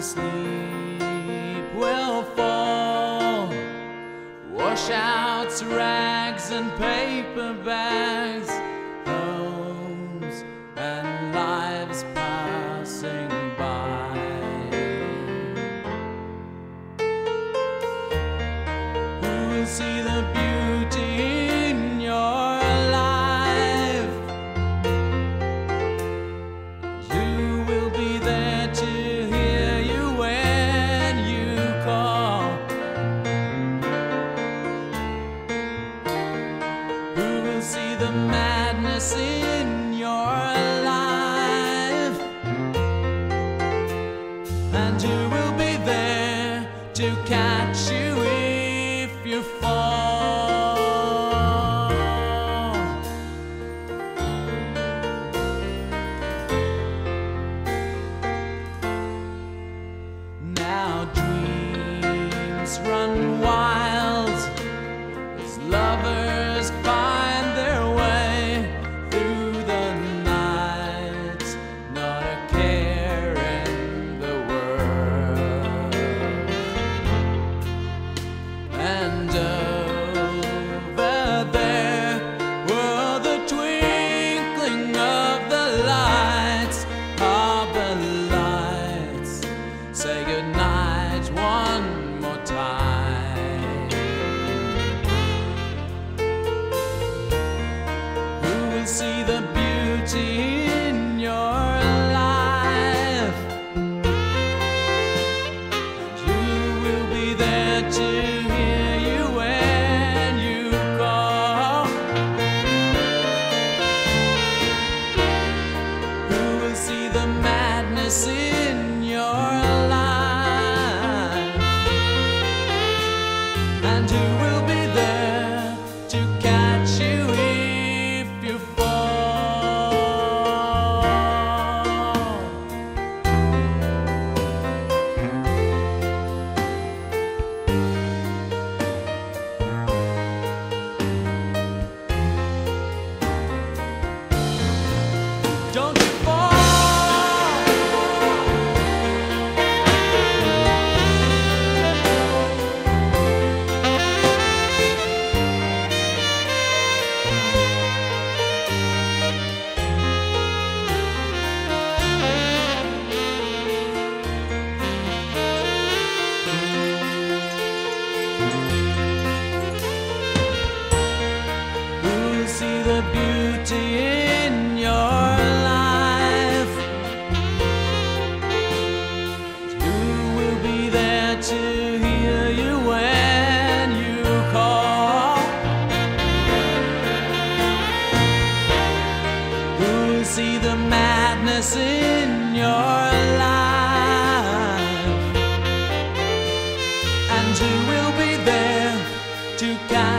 sleep will fall. Wash out rags and paper bags. the madness in your life. And who will be there to catch you if you fall? Now dreams run wild. In your life, And who will be there to catch you if you fall? Don't see the madness in your life. And who will be there to guide?